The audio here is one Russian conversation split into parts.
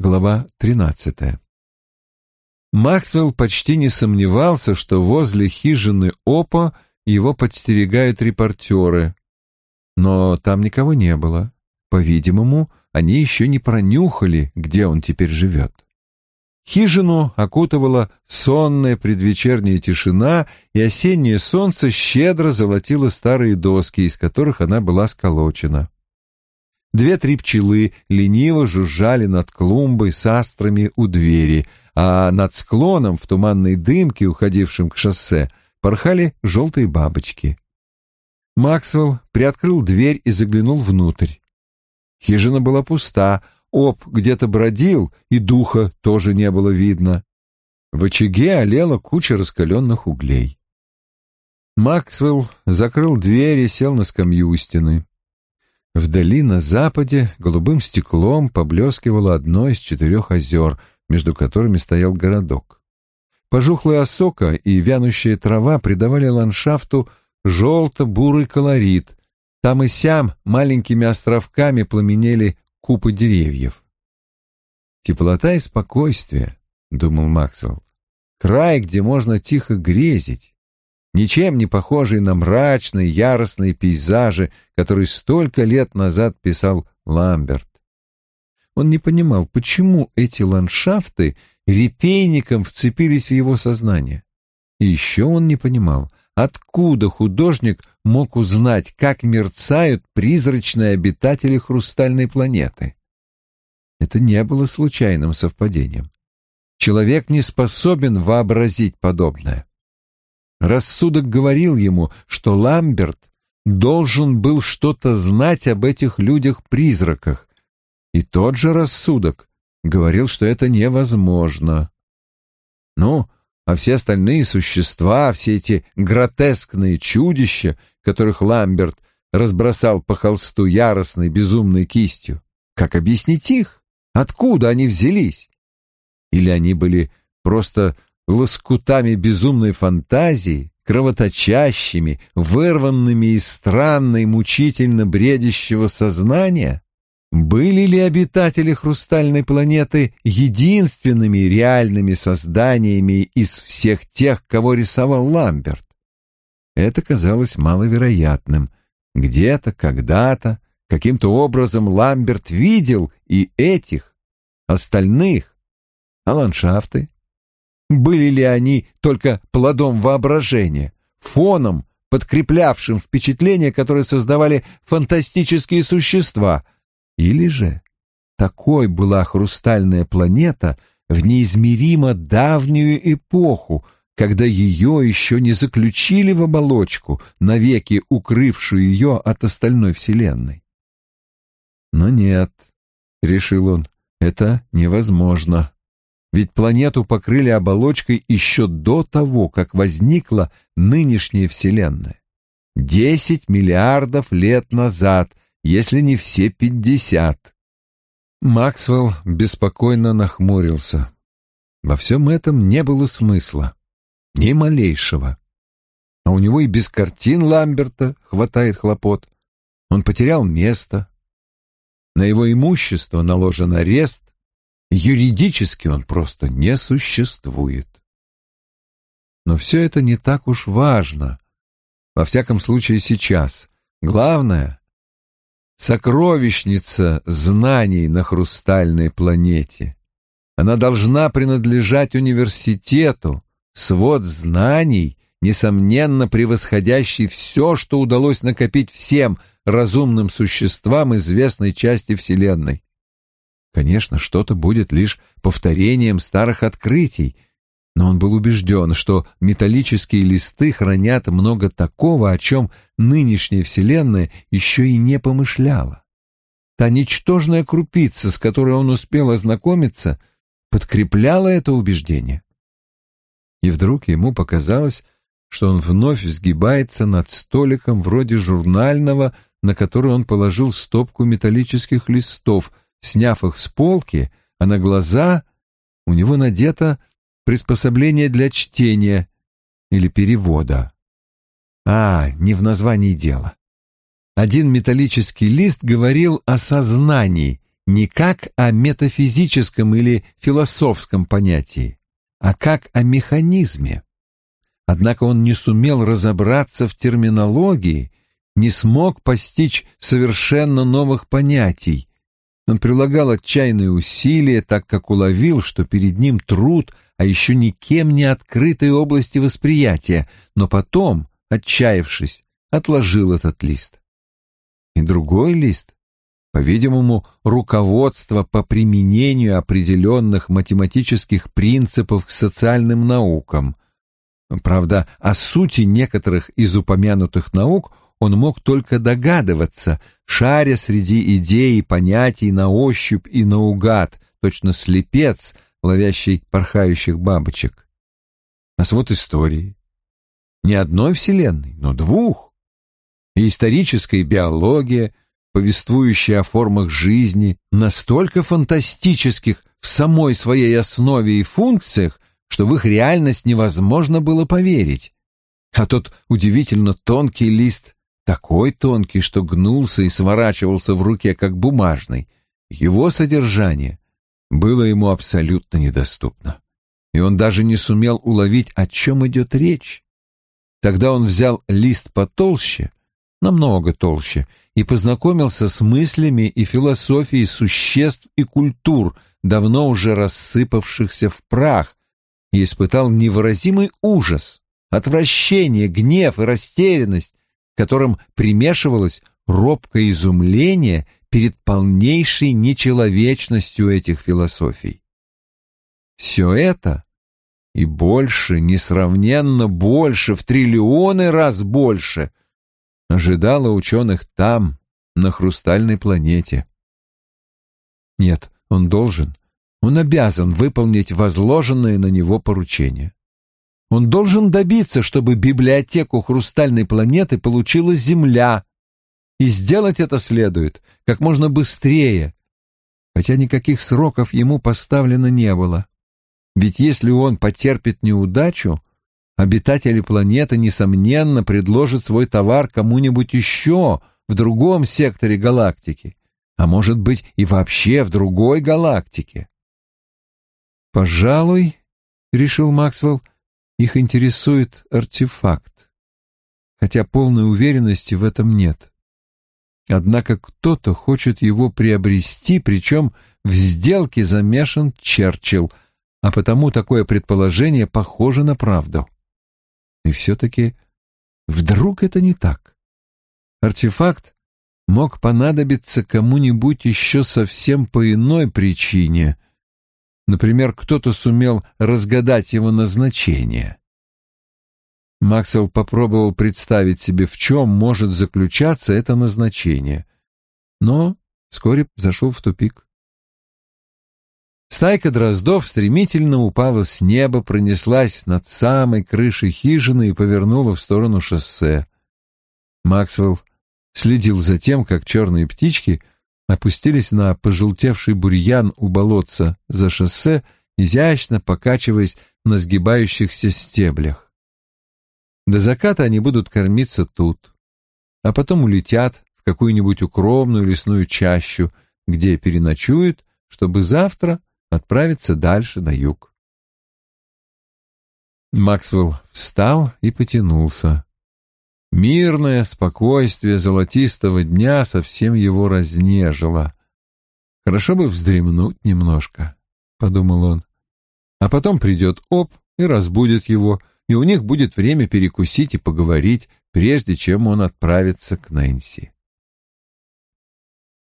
Глава 13. Максвелл почти не сомневался, что возле хижины Опа его подстерегают репортеры. Но там никого не было. По-видимому, они еще не пронюхали, где он теперь живет. Хижину окутывала сонная предвечерняя тишина, и осеннее солнце щедро золотило старые доски, из которых она была сколочена. Две-три пчелы лениво жужжали над клумбой с астрами у двери, а над склоном в туманной дымке, уходившем к шоссе, порхали желтые бабочки. Максвелл приоткрыл дверь и заглянул внутрь. Хижина была пуста, Об где-то бродил, и духа тоже не было видно. В очаге олела куча раскаленных углей. Максвелл закрыл дверь и сел на скамью у стены. Вдали на западе голубым стеклом поблескивало одно из четырех озер, между которыми стоял городок. Пожухлая осока и вянущая трава придавали ландшафту желто-бурый колорит. Там и сям маленькими островками пламенели купы деревьев. «Теплота и спокойствие», — думал Максвелл. «Край, где можно тихо грезить, ничем не похожий на мрачные, яростные пейзажи, которые столько лет назад писал Ламберт. Он не понимал, почему эти ландшафты репейником вцепились в его сознание. И еще он не понимал, откуда художник мог узнать, как мерцают призрачные обитатели хрустальной планеты. Это не было случайным совпадением. Человек не способен вообразить подобное. Рассудок говорил ему, что Ламберт должен был что-то знать об этих людях-призраках, и тот же рассудок говорил, что это невозможно. Ну, а все остальные существа, все эти гротескные чудища, которых Ламберт разбросал по холсту яростной безумной кистью, как объяснить их? Откуда они взялись? Или они были просто лоскутами безумной фантазии, кровоточащими, вырванными из странной, мучительно бредящего сознания? Были ли обитатели хрустальной планеты единственными реальными созданиями из всех тех, кого рисовал Ламберт? Это казалось маловероятным. Где-то, когда-то, каким-то образом Ламберт видел и этих, остальных, а ландшафты, были ли они только плодом воображения, фоном, подкреплявшим впечатление, которое создавали фантастические существа, или же такой была хрустальная планета в неизмеримо давнюю эпоху, когда ее еще не заключили в оболочку, навеки укрывшую ее от остальной Вселенной. Но нет, — решил он, — это невозможно. Ведь планету покрыли оболочкой еще до того, как возникла нынешняя Вселенная. Десять миллиардов лет назад, если не все пятьдесят. Максвелл беспокойно нахмурился. Во всем этом не было смысла, ни малейшего. А у него и без картин Ламберта хватает хлопот. Он потерял место. На его имущество наложен арест, Юридически он просто не существует. Но все это не так уж важно. Во всяком случае сейчас. Главное — сокровищница знаний на хрустальной планете. Она должна принадлежать университету, свод знаний, несомненно превосходящий все, что удалось накопить всем разумным существам известной части Вселенной. Конечно, что-то будет лишь повторением старых открытий, но он был убежден, что металлические листы хранят много такого, о чем нынешняя Вселенная еще и не помышляла. Та ничтожная крупица, с которой он успел ознакомиться, подкрепляла это убеждение. И вдруг ему показалось, что он вновь сгибается над столиком вроде журнального, на который он положил стопку металлических листов — Сняв их с полки, а на глаза у него надето приспособление для чтения или перевода. А, не в названии дела. Один металлический лист говорил о сознании, не как о метафизическом или философском понятии, а как о механизме. Однако он не сумел разобраться в терминологии, не смог постичь совершенно новых понятий. Он прилагал отчаянные усилия, так как уловил, что перед ним труд, а еще никем не открытой области восприятия, но потом, отчаявшись, отложил этот лист. И другой лист, по-видимому, руководство по применению определенных математических принципов к социальным наукам. Правда, о сути некоторых из упомянутых наук он мог только догадываться, шаря среди идей и понятий на ощупь и наугад, точно слепец, ловящий порхающих бабочек. А свод истории. Не одной вселенной, но двух. И историческая биология — повествующие о формах жизни, настолько фантастических в самой своей основе и функциях, что в их реальность невозможно было поверить. А тот удивительно тонкий лист, такой тонкий, что гнулся и сворачивался в руке, как бумажный, его содержание было ему абсолютно недоступно. И он даже не сумел уловить, о чем идет речь. Тогда он взял лист потолще намного толще, и познакомился с мыслями и философией существ и культур, давно уже рассыпавшихся в прах, и испытал невыразимый ужас, отвращение, гнев и растерянность, которым примешивалось робкое изумление перед полнейшей нечеловечностью этих философий. Все это и больше, несравненно больше, в триллионы раз больше — ожидала ученых там, на хрустальной планете. Нет, он должен, он обязан выполнить возложенное на него поручение. Он должен добиться, чтобы библиотеку хрустальной планеты получила Земля, и сделать это следует как можно быстрее, хотя никаких сроков ему поставлено не было. Ведь если он потерпит неудачу, Обитатели планеты, несомненно, предложат свой товар кому-нибудь еще в другом секторе галактики, а может быть и вообще в другой галактике. «Пожалуй, — решил Максвелл, — их интересует артефакт, хотя полной уверенности в этом нет. Однако кто-то хочет его приобрести, причем в сделке замешан Черчилл, а потому такое предположение похоже на правду. И все-таки вдруг это не так? Артефакт мог понадобиться кому-нибудь еще совсем по иной причине. Например, кто-то сумел разгадать его назначение. Максвелл попробовал представить себе, в чем может заключаться это назначение, но вскоре зашел в тупик. Стайка дроздов стремительно упала с неба, пронеслась над самой крышей хижины и повернула в сторону шоссе. Максвелл следил за тем, как черные птички опустились на пожелтевший бурьян у болотца за шоссе, изящно покачиваясь на сгибающихся стеблях. До заката они будут кормиться тут, а потом улетят в какую-нибудь укромную лесную чащу, где переночуют, чтобы завтра отправиться дальше на юг. Максвелл встал и потянулся. Мирное спокойствие золотистого дня совсем его разнежило. «Хорошо бы вздремнуть немножко», — подумал он. «А потом придет Оп и разбудит его, и у них будет время перекусить и поговорить, прежде чем он отправится к Нэнси».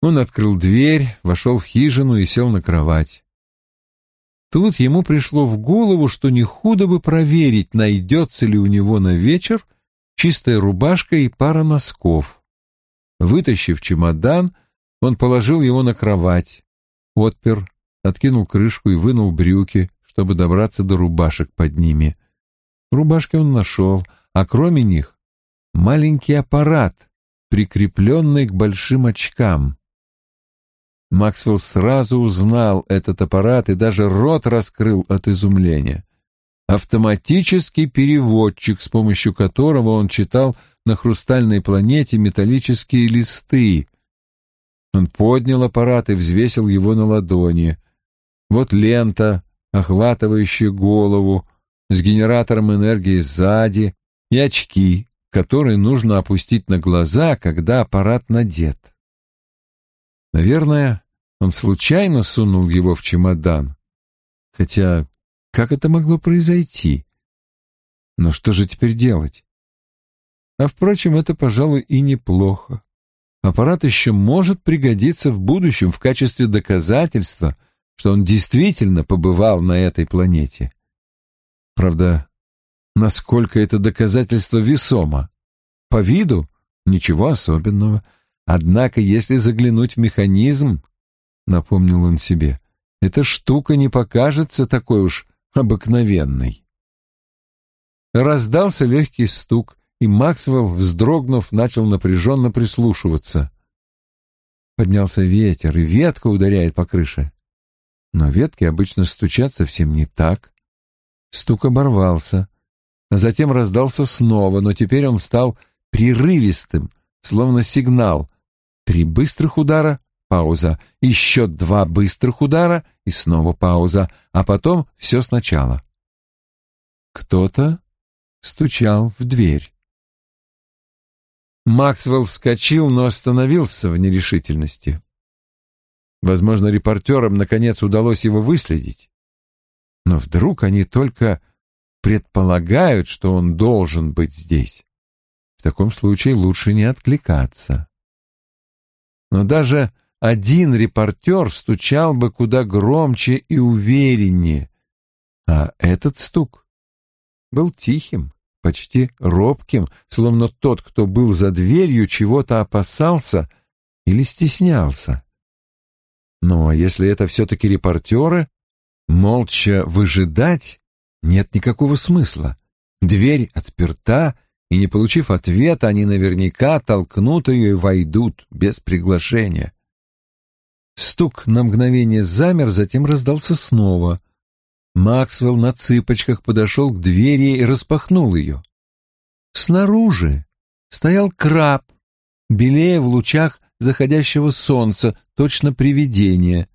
Он открыл дверь, вошел в хижину и сел на кровать. Тут ему пришло в голову, что не худо бы проверить, найдется ли у него на вечер чистая рубашка и пара носков. Вытащив чемодан, он положил его на кровать, отпер, откинул крышку и вынул брюки, чтобы добраться до рубашек под ними. Рубашки он нашел, а кроме них маленький аппарат, прикрепленный к большим очкам. Максвелл сразу узнал этот аппарат и даже рот раскрыл от изумления. Автоматический переводчик, с помощью которого он читал на хрустальной планете металлические листы. Он поднял аппарат и взвесил его на ладони. Вот лента, охватывающая голову, с генератором энергии сзади, и очки, которые нужно опустить на глаза, когда аппарат надет. Наверное, он случайно сунул его в чемодан. Хотя, как это могло произойти? Но что же теперь делать? А, впрочем, это, пожалуй, и неплохо. Аппарат еще может пригодиться в будущем в качестве доказательства, что он действительно побывал на этой планете. Правда, насколько это доказательство весомо? По виду ничего особенного. Однако, если заглянуть в механизм, напомнил он себе, эта штука не покажется такой уж обыкновенной. Раздался легкий стук, и Максвелл, вздрогнув, начал напряженно прислушиваться. Поднялся ветер, и ветка ударяет по крыше. Но ветки обычно стучат совсем не так. Стук оборвался, а затем раздался снова, но теперь он стал прерывистым, словно сигнал. Три быстрых удара, пауза, еще два быстрых удара и снова пауза, а потом все сначала. Кто-то стучал в дверь. Максвелл вскочил, но остановился в нерешительности. Возможно, репортерам наконец удалось его выследить. Но вдруг они только предполагают, что он должен быть здесь. В таком случае лучше не откликаться. Но даже один репортер стучал бы куда громче и увереннее, а этот стук был тихим почти робким, словно тот, кто был за дверью, чего-то опасался или стеснялся. Но если это все-таки репортеры, молча выжидать нет никакого смысла. Дверь отперта, и, не получив ответа, они наверняка толкнут ее и войдут без приглашения. Стук на мгновение замер, затем раздался снова. Максвелл на цыпочках подошел к двери и распахнул ее. Снаружи стоял краб, белее в лучах заходящего солнца, точно привидение.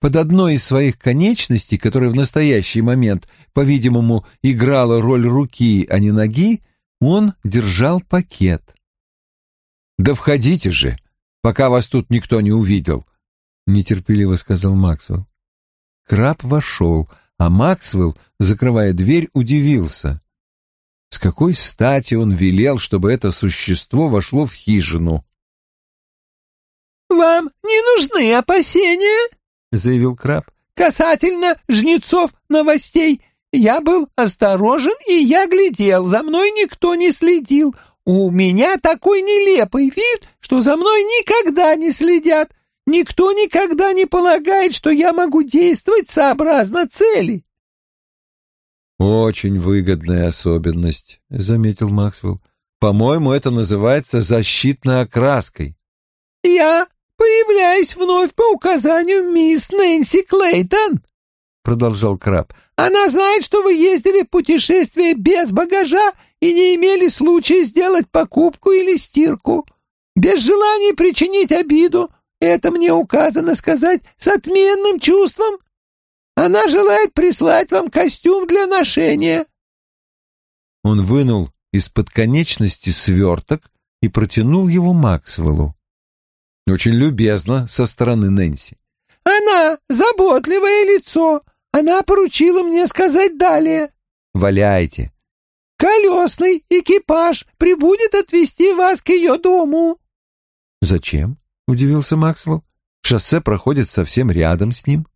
Под одной из своих конечностей, которая в настоящий момент, по-видимому, играла роль руки, а не ноги, он держал пакет. «Да входите же, пока вас тут никто не увидел», — нетерпеливо сказал Максвелл. Краб вошел, а Максвелл, закрывая дверь, удивился. С какой стати он велел, чтобы это существо вошло в хижину? «Вам не нужны опасения», — заявил краб. «Касательно жнецов новостей. Я был осторожен, и я глядел. За мной никто не следил. У меня такой нелепый вид, что за мной никогда не следят. Никто никогда не полагает, что я могу действовать сообразно цели. «Очень выгодная особенность», — заметил Максвелл. «По-моему, это называется защитной окраской». «Я появляюсь вновь по указанию мисс Нэнси Клейтон», — продолжал Краб. «Она знает, что вы ездили в путешествие без багажа и не имели случая сделать покупку или стирку. Без желания причинить обиду, это мне указано сказать с отменным чувством. Она желает прислать вам костюм для ношения. Он вынул из-под конечности сверток и протянул его Максвеллу. Очень любезно со стороны Нэнси. Она заботливое лицо. Она поручила мне сказать далее. Валяйте. Колесный экипаж прибудет отвезти вас к ее дому. Зачем? — удивился Максвелл. «Шоссе проходит совсем рядом с ним».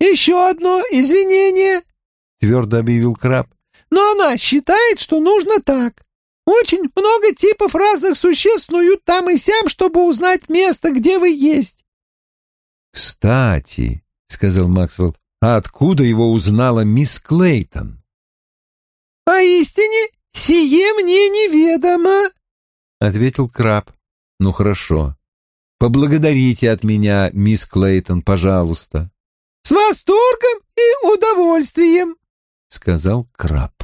«Еще одно извинение», — твердо объявил Краб. «Но она считает, что нужно так. Очень много типов разных существ снуют там и сям, чтобы узнать место, где вы есть». «Кстати», — сказал Максвелл, — «а откуда его узнала мисс Клейтон?» «Поистине, сие мне неведомо», — ответил Краб. «Ну хорошо. Поблагодарите от меня, мисс Клейтон, пожалуйста. — С восторгом и удовольствием, — сказал краб.